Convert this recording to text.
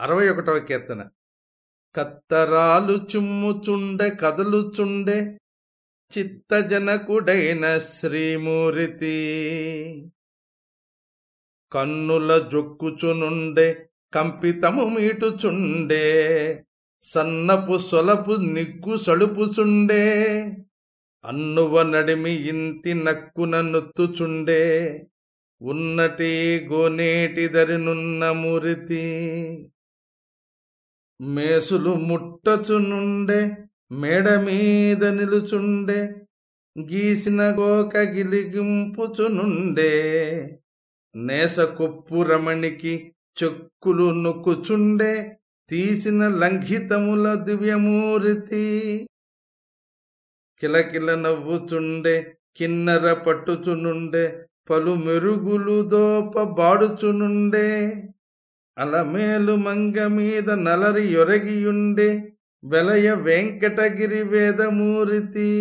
అరవై ఒకటవ కీర్తన. కత్తరాలు చుమ్ముచుండె కదలుచుండె చిత్తజనకుడైన శ్రీమూరితి. కన్నుల జొక్కుచునుండే కంపితము మీటుచుండే సన్నపు సొలపు నిగ్గు సడుపుచుండే అన్నువ నడిమి ఇంతి నక్కున నొత్తుచుండే ఉన్నటి గోనేటి దరినున్న మురితి. మేసులు ముట్టచునుండే మేడ మీద నిలుచుండే గీసిన గోక గిలిగింపుచునుండే. నేస కొప్పు రమణికి చెక్కులు నొక్కుచుండే తీసిన లంఘితముల దివ్యమూర్తి. కిలకిల నవ్వుచుండే కిన్నర పట్టుచునుండే పలు మెరుగులు దోప బాడుచునుండే. అలమేలు మంగ మీద నలరి యొరగియుండే వెలయ వెంకటగిరి వేదమూరితి.